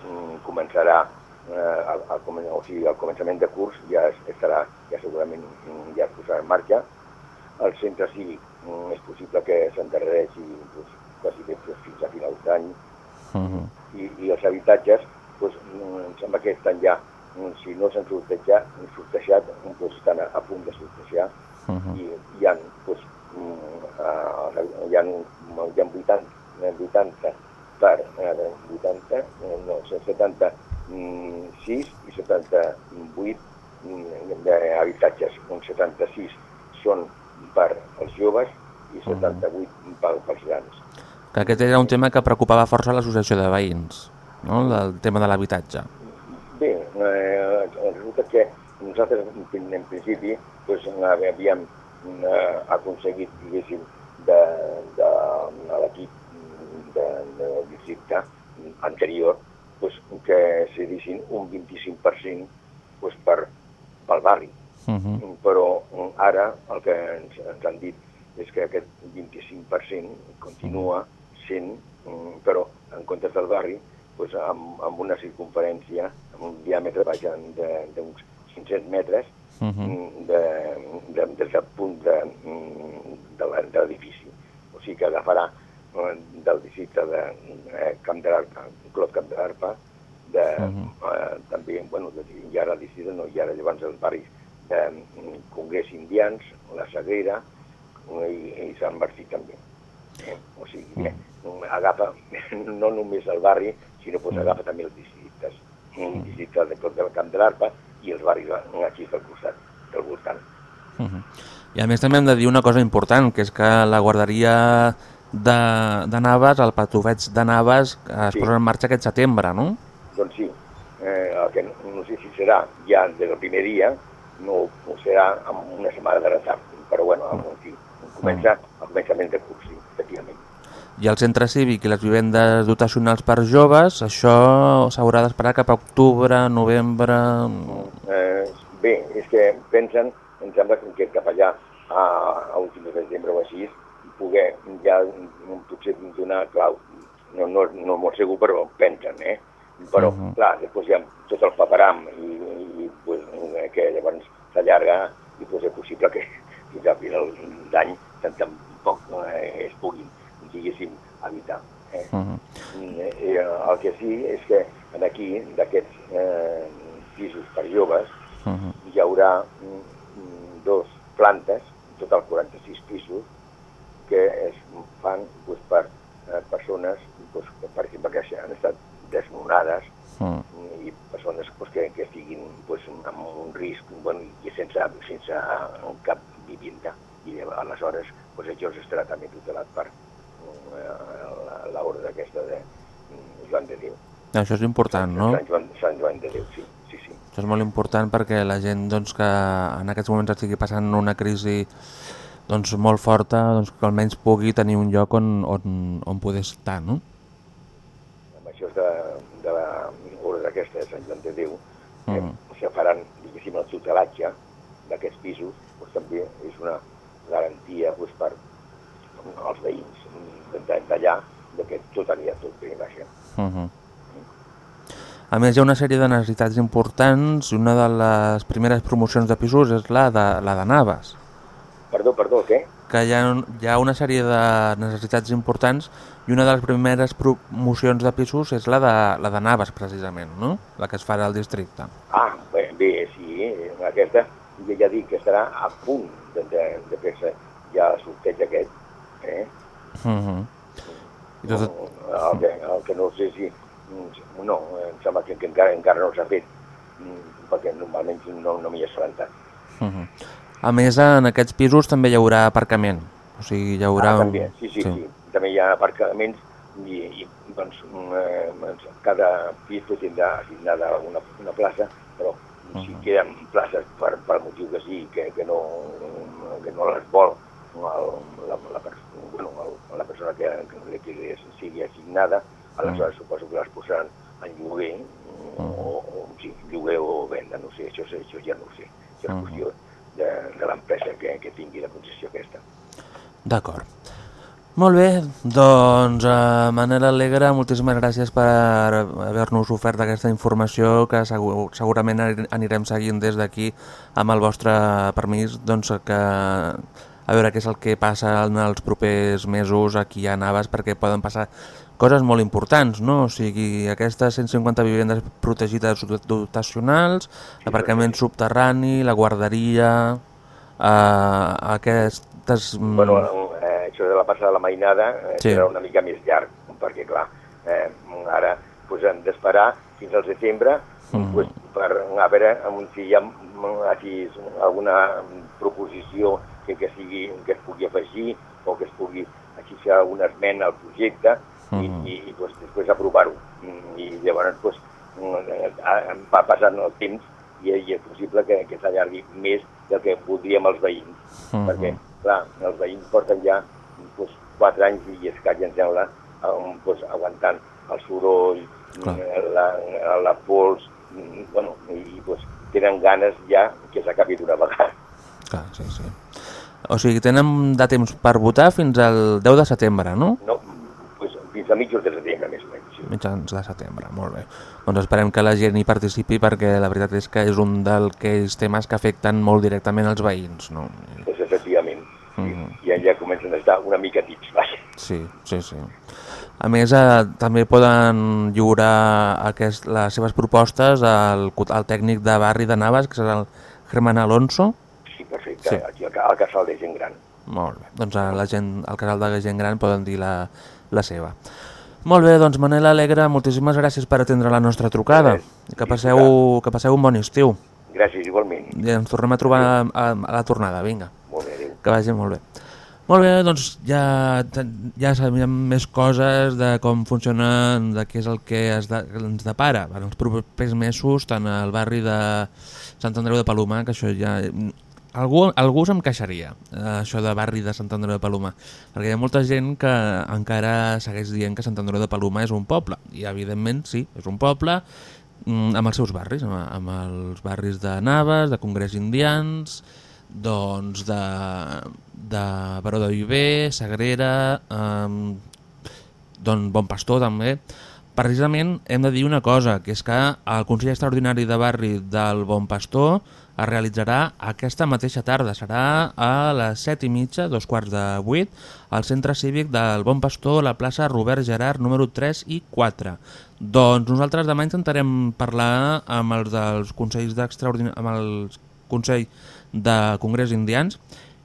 J: mm, començarà eh, al, al, o sigui, al començament de curs ja es, estarà, ja segurament mm, ja es posarà en marxa. El centre cívic és possible que s'endarrereixi pues, quasi bé fins a finals d'any
B: -huh.
J: i, i els habitatges pues, mm, em sembla que estan ja, mm, si no s'han sortejat, sortejat pues, estan a, a punt de sortejar
B: Uh -huh.
J: i hi ha, pues, mm, uh, hi ha, hi ha 80, eh, 80 per eh, 80, eh, no, 76 i 78 mm, d'habitatges. Un 76 són per als joves i 78 per, pels grans.
B: Que aquest era un tema que preocupava força l'associació de veïns, no? el tema de l'habitatge.
J: Bé, eh, resulta que nosaltres en, principi pues, havíem eh, aconseguit, diguéssim, de, de, de l'equip de, de districte anterior pues, que se deixin un 25% pues, per, pel barri.
B: Uh -huh.
J: Però mm, ara el que ens, ens han dit és que aquest 25% continua sent, mm, però en comptes del barri, pues, amb, amb una circunferència, amb un diàmetre de- d'uns 500 metres,
B: Mhm.
J: mm, de, de, des del punt de, de l'edifici. O sigui que agafarà del districte de eh, Camp de l'Arpa, Clot Camp de l'Arpa, de, eh, també, bueno, de, ha el districte, no, hi ha llavors els barris de mm, Congrés Indians, la Sagrera eh, i, i Sant Martí també. Eh? O sigui, que agafa (laughs) no només el barri, sinó pues, agafa també els districtes. Un districte de Clot del Camp de l'Arpa i els barris aquí del costat, del voltant.
B: Mhm. I a més també hem de dir una cosa important, que és que la guarderia de, de Navas, el Patufets de Navas, es
J: Sí.
B: posa en marxa aquest setembre, no?
J: Doncs sí, eh, el que no, no sé si serà ja des del primer dia, no o serà amb una setmana de retard, però bueno, en fi, comença al començament de curs, sí, efectivament.
B: I el centre cívic i les vivendes dotacionals per joves, això s'haurà d'esperar cap a octubre, novembre...
J: Eh, bé, és que pensen, em sembla que cap allà a, a últims de setembre o així, poder ja mm, potser donar clau. No, no, no molt segur, però pensen, eh? Però, uh -huh. clar, després hi ha tot el paperam i, i que llavors s'allarga i pues, és possible que (laughs) fins al final d'any tant- tampoc eh, es puguin, diguéssim, evitar. Eh?
B: Uh -huh.
J: Eh, el que sí és que aquí, d'aquests eh, pisos per joves,
B: Uh -huh.
J: hi haurà mm, mm, dos plantes, total 46 pisos, que es fan pues, per eh, persones, pues, que, per exemple, que han estat desnonades
B: Uh
J: i persones pues, que, que estiguin pues, amb un risc bueno, i sense, sense cap vivienda. I aleshores pues, això estarà també tutelat per eh, la- l'ordre aquesta de mm, Joan de Déu.
B: Això és important, no?
J: Sant Joan, Sant Joan de Déu, sí. sí, sí.
B: Això és molt important perquè la gent doncs, que en aquests moments estigui passant una crisi doncs, molt forta, doncs, que almenys pugui tenir un lloc on, on, on poder estar, no?
J: amb això de, de aquesta de Sant Joan de Déu, eh,
B: Mm.
J: se faran, diguéssim, el tutelatge d'aquests pisos, doncs també és una garantia doncs, per als veïns d'allà de que tot anirà tot bé, vaja.
B: Uh -huh. A més, hi ha una sèrie de necessitats importants i una de les primeres promocions de pisos és la de, la de Navas,
J: Perdó, perdó, què?
B: que hi ha, hi ha una sèrie de necessitats importants i una de les primeres promocions de pisos és la de, la de Navas, precisament, no? la que es farà al districte.
J: Ah, bé, bé sí, aquesta ja, ja dic que estarà a punt de, de, de fer-se ja el sorteig aquest, eh?
B: Uh -huh. I tot,
J: el, que, el que no sé si... No, em sembla que, que encara, encara no s'ha fet, mm, perquè normalment no, no m'hi he assabentat.
B: uh -huh. A més, en aquests pisos també hi haurà aparcament, o sigui, hi haurà...
J: Ah, també, sí, sí, sí, sí. També hi ha aparcaments i, i doncs, eh, cada pis tindrà assignada una, una plaça, però si queden places per, per motiu que sí, que, que, no, que no les vol el, la, la, bueno, el, la persona que, que, que li sigui assignada, aleshores suposo que les posaran en lloguer, o, o sí, lloguer o venda, no sé, això, això ja no ho sé. Això és qüestió de, de l'empresa que, que tingui la concessió aquesta.
B: D'acord. Molt bé, doncs eh, Manel Alegre, moltíssimes gràcies per haver-nos ofert aquesta informació que segur, segurament ani- anirem seguint des d'aquí amb el vostre permís, doncs que a veure què és el que passa en els propers mesos aquí a Navas perquè poden passar coses molt importants, no? O sigui, aquestes 150 vivendes protegides dotacionals, l'aparcament subterrani, la guarderia, eh, aquestes... mm,
J: Bueno, això de la passada de la mainada eh,
B: Sí.
J: serà una mica més llarg, perquè, clar, eh, ara pues, hem d'esperar fins al setembre
B: Mhm.
J: pues, per a veure si hi ha mm, així, alguna proposició que, que, sigui, que es pugui afegir o que es pugui així fer alguna esmena al projecte i,
B: Mhm.
J: i, i pues, després aprovar-ho. Mm, I llavors pues, mm, va passant el temps i, i és possible que, que s'allargui més del que voldríem els veïns
B: Mhm.
J: perquè, clar, els veïns porten ja 4 anys i escaig, em sembla, um, doncs, aguantant el soroll,
B: Clar.
J: la, la pols, mm, bueno, i doncs, tenen ganes ja que s'acabi d'una vegada.
B: Clar, sí, sí. O sigui, tenen de temps per votar fins al 10 de setembre, no?
J: No, doncs, fins a mitjos de setembre, més o menys, sí.
B: mitjans de setembre, molt bé. Doncs esperem que la gent hi participi perquè la veritat és que és un d'aquells temes que afecten molt directament els veïns, no?
J: Doncs efectivament.
B: Mhm.
J: I ja comencen a estar una mica tips.
B: Sí, sí, sí. A més, eh, també poden lliurar aquest, les seves propostes al, al tècnic de barri de Navas, que serà el Germán Alonso.
J: Sí, perfecte,
B: Sí.
J: aquí al, ca- al casal de gent gran.
B: Molt bé, doncs a la gent, al canal de gent gran poden dir la, la seva. Molt bé, doncs Manel Alegre, moltíssimes gràcies per atendre la nostra trucada. I que passeu, que passeu un bon estiu.
J: Gràcies, igualment.
B: I ens tornem a trobar a, a, a la tornada, vinga.
J: Molt bé, adéu.
B: Que vagi molt bé. Molt bé, doncs ja, ja sabem més coses de com funcionen, de què és el que es de, ens depara. En els propers mesos, tant al barri de Sant Andreu de Palomar, que això ja... Algú, algú se'm queixaria, eh, això de barri de Sant Andreu de Palomar, perquè hi ha molta gent que encara segueix dient que Sant Andreu de Palomar és un poble, i evidentment sí, és un poble, mm, amb els seus barris, amb, amb els barris de Naves, de Congrés Indians, doncs de, de Baró de Viver, Sagrera, eh, doncs Bon Pastor també. Precisament hem de dir una cosa, que és que el Consell Extraordinari de Barri del Bon Pastor es realitzarà aquesta mateixa tarda, serà a les set i mitja, dos quarts de vuit, al Centre Cívic del Bon Pastor, a la plaça Robert Gerard, número 3 i 4. Doncs nosaltres demà intentarem parlar amb els dels Consells d'Extraordinari... amb el Consell de Congrés Indians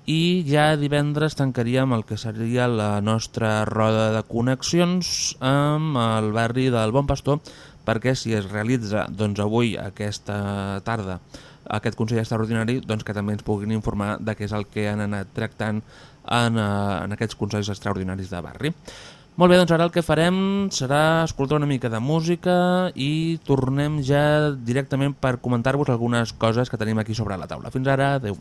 B: i ja divendres tancaríem el que seria la nostra roda de connexions amb el barri del Bon Pastor perquè si es realitza doncs, avui aquesta tarda aquest Consell Extraordinari doncs, que també ens puguin informar de què és el que han anat tractant en, eh, en aquests Consells Extraordinaris de barri. Molt bé, doncs ara el que farem serà escoltar una mica de música i tornem ja directament per comentar-vos algunes coses que tenim aquí sobre la taula. Fins ara, adeu.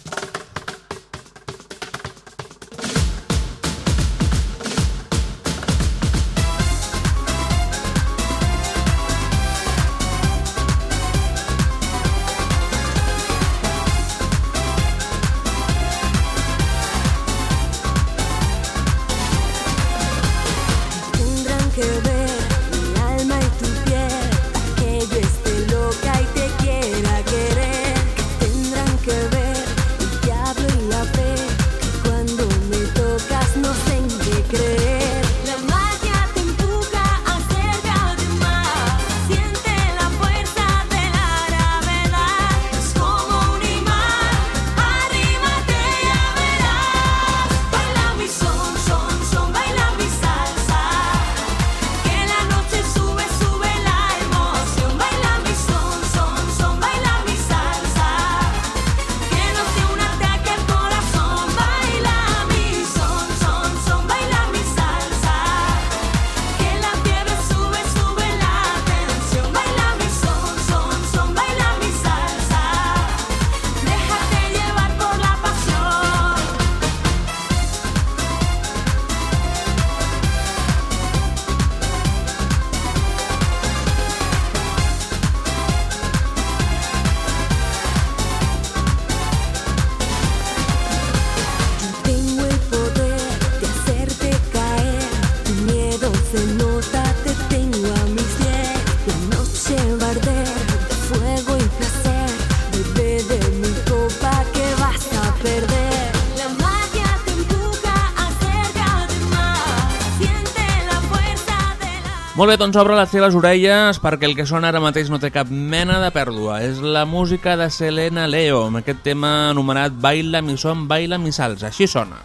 B: Molt bé, doncs obre les teves orelles perquè el que sona ara mateix no té cap mena de pèrdua. És la música de Selena Leo, amb aquest tema anomenat Baila mi son, baila mi salsa. Així sona.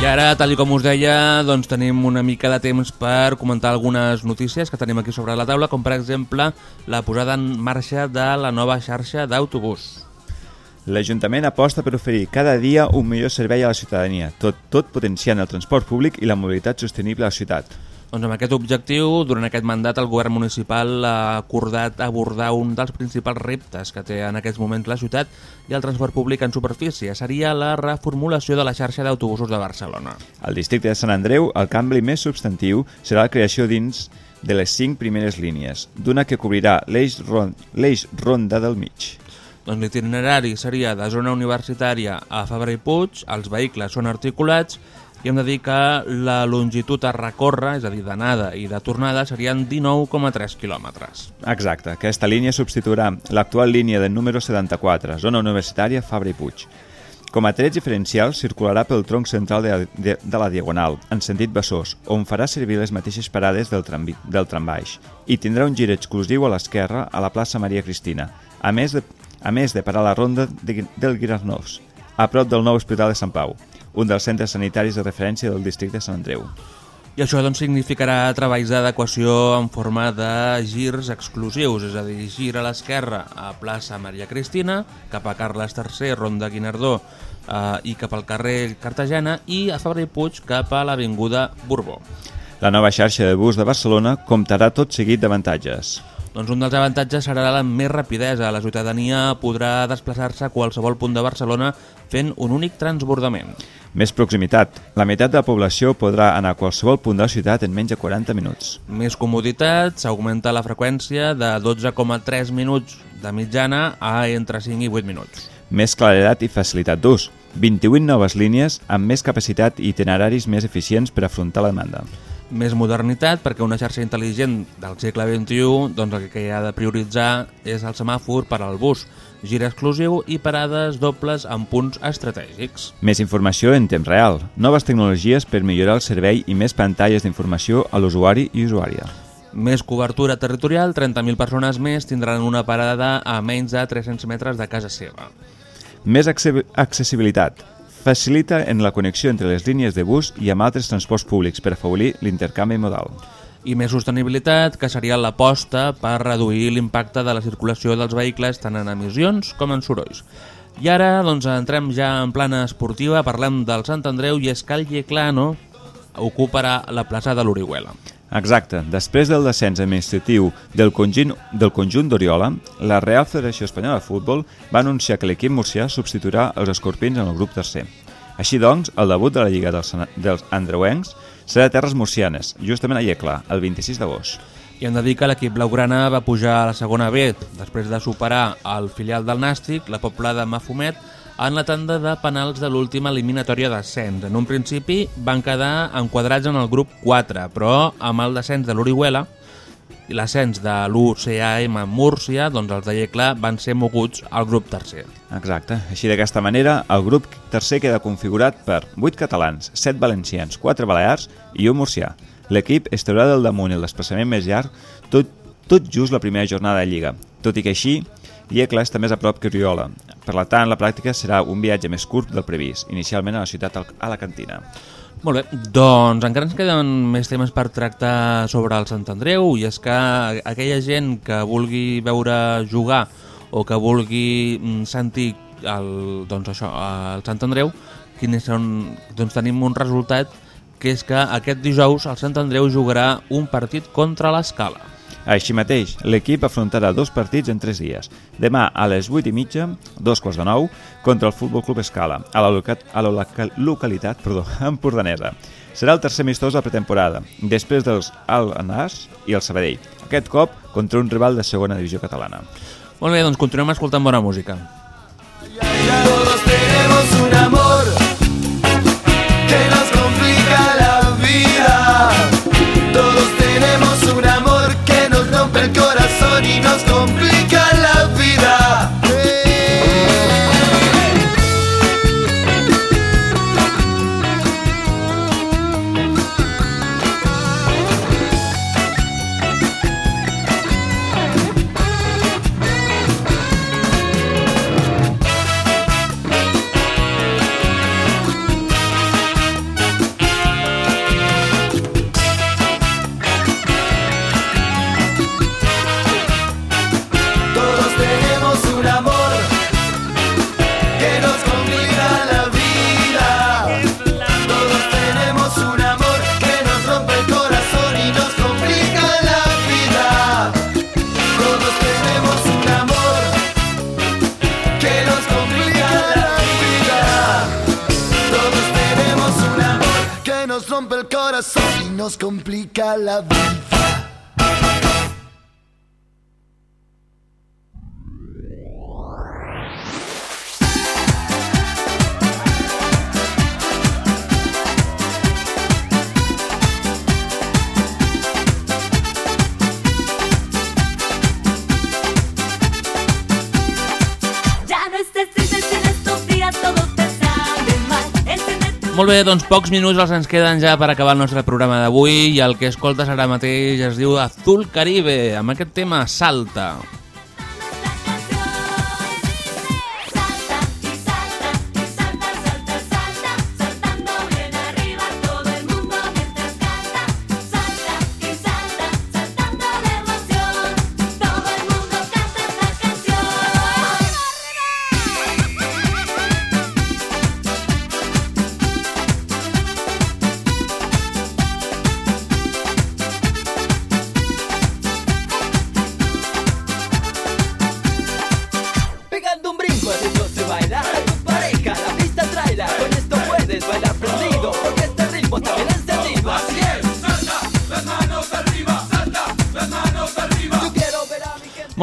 B: I ara, tal com us deia, doncs tenim una mica de temps per comentar algunes notícies que tenim aquí sobre la taula, com per exemple la posada en marxa de la nova xarxa d'autobús.
C: L'Ajuntament aposta per oferir cada dia un millor servei a la ciutadania, tot, tot potenciant el transport públic i la mobilitat sostenible a la ciutat.
B: Doncs amb aquest objectiu, durant aquest mandat, el govern municipal ha acordat abordar un dels principals reptes que té en aquests moments la ciutat i el transport públic en superfície. Seria la reformulació de la xarxa d'autobusos de Barcelona.
C: Al districte de Sant Andreu, el canvi més substantiu serà la creació dins de les cinc primeres línies, d'una que cobrirà l'eix ron ronda del mig.
B: Doncs l'itinerari seria de zona universitària a Fabra i Puig, els vehicles són articulats i hem de dir que la longitud a recórrer, és a dir, d'anada i de tornada, serien 19,3 quilòmetres.
C: Exacte, aquesta línia substituirà l'actual línia del número 74, zona universitària Fabra i Puig. Com a trets diferencials, circularà pel tronc central de, de, de la Diagonal, en sentit Besòs, on farà servir les mateixes parades del, tramvi, del trambaix i tindrà un gir exclusiu a l'esquerra a la plaça Maria Cristina, a més de, a més de parar la ronda de, del Guirarnós, a prop del nou Hospital de Sant Pau, un dels centres sanitaris de referència del districte de Sant Andreu.
B: I això doncs, significarà treballs d'adequació en forma de girs exclusius, és a dir, gir a l'esquerra a plaça Maria Cristina, cap a Carles III, Ronda Guinardó eh, i cap al carrer Cartagena i a Fabra i Puig cap a l'Avinguda Borbó.
C: La nova xarxa de bus de Barcelona comptarà tot seguit d'avantatges.
B: Doncs un dels avantatges serà la més rapidesa. La ciutadania podrà desplaçar-se a qualsevol punt de Barcelona fent un únic transbordament.
C: Més proximitat. La meitat de la població podrà anar a qualsevol punt de la ciutat en menys de 40 minuts.
B: Més comoditat, s'augmenta la freqüència de 12,3 minuts de mitjana a entre 5 i 8 minuts.
C: Més claredat i facilitat d'ús. 28 noves línies amb més capacitat i itineraris més eficients per afrontar la demanda.
B: Més modernitat, perquè una xarxa intel·ligent del segle XXI doncs el que ha de prioritzar és el semàfor per al bus, gir exclusiu i parades dobles en punts estratègics.
C: Més informació en temps real. Noves tecnologies per millorar el servei i més pantalles d'informació a l'usuari i usuària.
B: Més cobertura territorial, 30.000 persones més tindran una parada a menys de 300 metres de casa seva.
C: Més acce- accessibilitat. Facilita en la connexió entre les línies de bus i amb altres transports públics per afavorir l'intercanvi modal.
B: I més sostenibilitat, que seria l'aposta per reduir l'impacte de la circulació dels vehicles tant en emissions com en sorolls. I ara doncs, entrem ja en plana esportiva, parlem del Sant Andreu i és Yeclano ocuparà la plaça de l'Orihuela.
C: Exacte. Després del descens administratiu del conjunt, del conjunt d'Oriola, la Real Federació Espanyola de Futbol va anunciar que l'equip murcià substituirà els escorpins en el grup tercer. Així doncs, el debut de la Lliga dels, dels Andreuencs serà a Terres Murcianes, justament a Iecla, el 26 d'agost.
B: I hem de dir que l'equip blaugrana va pujar a la segona B després de superar el filial del Nàstic, la Pobla de Mafumet, en la tanda de penals de l'última eliminatòria d'ascens. En un principi van quedar enquadrats en el grup 4, però amb el descens de l'Orihuela i l'ascens de l'UCAM Múrcia, doncs els de Llecla van ser moguts al grup tercer.
C: Exacte. Així d'aquesta manera, el grup tercer queda configurat per 8 catalans, 7 valencians, 4 balears i un murcià. L'equip es del damunt el desplaçament més llarg tot, tot just la primera jornada de Lliga. Tot i que així, Iecla està més a prop que Oriola. Per tant, la pràctica serà un viatge més curt del previst, inicialment a la ciutat al- a la cantina.
B: Molt bé, doncs encara ens queden més temes per tractar sobre el Sant Andreu i és que aquella gent que vulgui veure jugar o que vulgui mm, sentir el, doncs això, el Sant Andreu, quines són, doncs tenim un resultat que és que aquest dijous el Sant Andreu jugarà un partit contra l'Escala.
C: Així mateix, l'equip afrontarà dos partits en tres dies. Demà a les 8 i mitja, dos quarts de nou, contra el Futbol Club Escala, a la, loca a la loca localitat perdó, (laughs) empordanesa. Serà el tercer amistós de la pretemporada, després dels Al Anas i el Sabadell. Aquest cop contra un rival de segona divisió catalana.
B: Molt bé, doncs continuem escoltant bona música.
K: Todos tenemos un amor que nos nos complica la vida.
B: Bé, doncs pocs minuts els ens queden ja per acabar el nostre programa d'avui i el que escoltes ara mateix es diu Azul Caribe, amb aquest tema Salta.
L: Saltando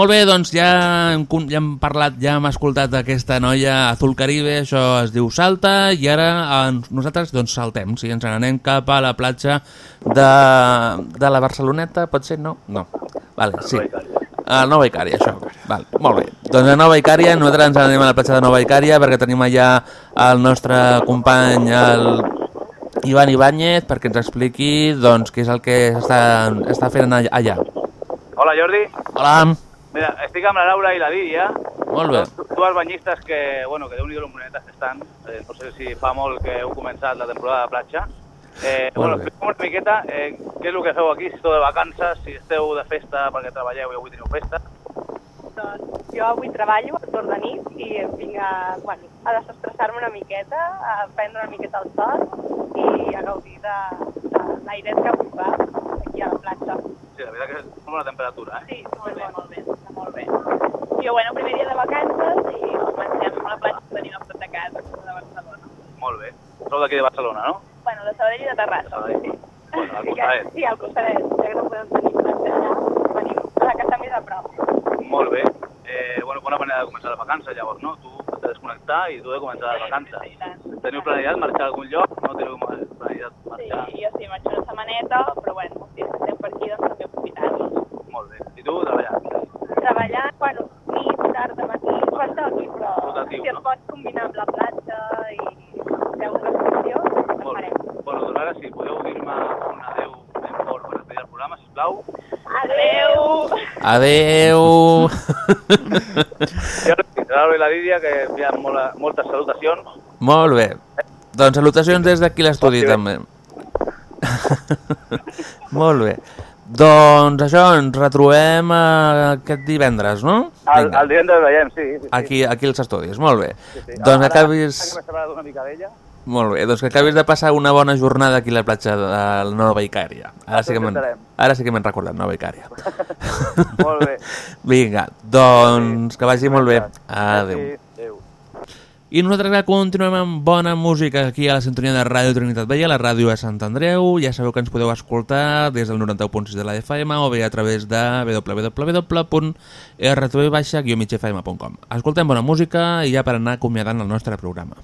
B: Molt bé, doncs ja hem, ja hem parlat, ja hem escoltat aquesta noia Azul Caribe, això es diu Salta, i ara eh, nosaltres doncs saltem, sí, ens n'anem cap a la platja de, de la Barceloneta, pot ser? No? No. Vale, sí. A Nova Icària, això. Val, molt bé. Doncs a Nova Icària, nosaltres ens anem a la platja de Nova Icària perquè tenim allà el nostre company, el Ivan Ibáñez, perquè ens expliqui doncs, què és el que està, està fent allà.
E: Hola, Jordi.
B: Hola,
E: Mira, estic amb la Laura i la Lídia,
B: molt bé.
E: dues banyistes que, bueno, que déu-n'hi-do les monetes que estan. Eh, no sé si fa molt que heu començat la temporada de platja. Eh,
B: Molt
E: bueno,
B: bé.
E: explica'm una miqueta eh, què és el que feu aquí, si esteu de vacances, si esteu de festa perquè treballeu i avui teniu festa.
M: Doncs jo avui treballo a torn de nit i vinc a, bueno, a desestressar-me una miqueta, a prendre una miqueta el sol i a gaudir de, de l'airet que avui fa aquí a la platja.
E: Sí, la veritat que és molt bona temperatura, eh?
M: Sí, molt bé, molt bé, molt bé. Jo, bueno, primer dia de vacances i comencem a la platja que tenim a prop de casa, de Barcelona.
E: Molt bé. Sou d'aquí de Barcelona, no?
M: Bueno, de Sabadell i de Terrassa. Sí.
E: Bueno, al
M: Sí,
E: costadet.
M: sí, al costadet, ja que no podem tenir platja allà, venim a la casa més a prop.
E: Molt bé. Eh, bueno, bona manera de començar les vacances, llavors, no? Tu has de desconnectar i tu de començar les vacances. Teniu planeat marxar a algun lloc? No teniu planeat
M: Sí,
E: marxar?
M: jo sí, vaig una setmaneta, però bueno, que estem per aquí, doncs també aprofitar-los.
E: Molt bé. I tu, treballant?
M: Treballar, bueno, nit, tarda, matí, rotatiu, però
E: Rotatiu,
M: si es
E: no?
M: pot combinar amb la platja i fer una restricció, ho farem.
E: Bueno, doncs ara si podeu dir-me un adeu ben fort per despedir el programa, sisplau.
M: Adeu!
B: Adeu!
E: I la Laura i la Lídia, que envien mola, moltes salutacions.
B: Molt bé. Doncs salutacions des d'aquí l'estudi també. (laughs) Molt bé. Doncs això, ens retrobem eh, aquest divendres, no?
E: El, el divendres veiem, sí. sí, sí.
B: Aquí, aquí als estudis, molt bé.
E: sí, sí.
B: Doncs
E: Ara-
B: acabis...
E: Ara que una mica d'ella.
B: Molt bé, doncs que acabis de passar una bona jornada aquí a la platja de la Nova Icària. Ara sí que me'n ara sí que me'n recordat, Nova Icària. (laughs)
E: Molt bé. (laughs)
B: Vinga, doncs que vagi molt bé. Adéu.
E: Adéu.
B: I nosaltres ja continuem amb bona música aquí a la sintonia de Ràdio Trinitat Vella, la ràdio de Sant Andreu. Ja sabeu que ens podeu escoltar des del 91.6 de la FM o bé a través de www.rtv-migfm.com. Escoltem bona música i ja per anar acomiadant el nostre programa.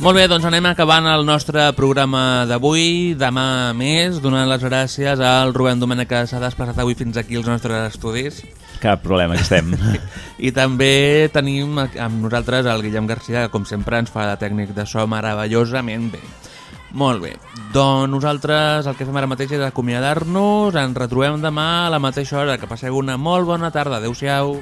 B: Molt bé, doncs anem acabant el nostre programa d'avui. Demà més, donant les gràcies al Rubén Domènech que s'ha desplaçat avui fins aquí als nostres estudis.
C: Cap problema, aquí estem. (laughs)
B: I també tenim amb nosaltres el Guillem Garcia, que com sempre ens fa de tècnic de so meravellosament bé. Molt bé, doncs nosaltres el que fem ara mateix és acomiadar-nos, ens retrobem demà a la mateixa hora, que passeu una molt bona tarda, adeu-siau.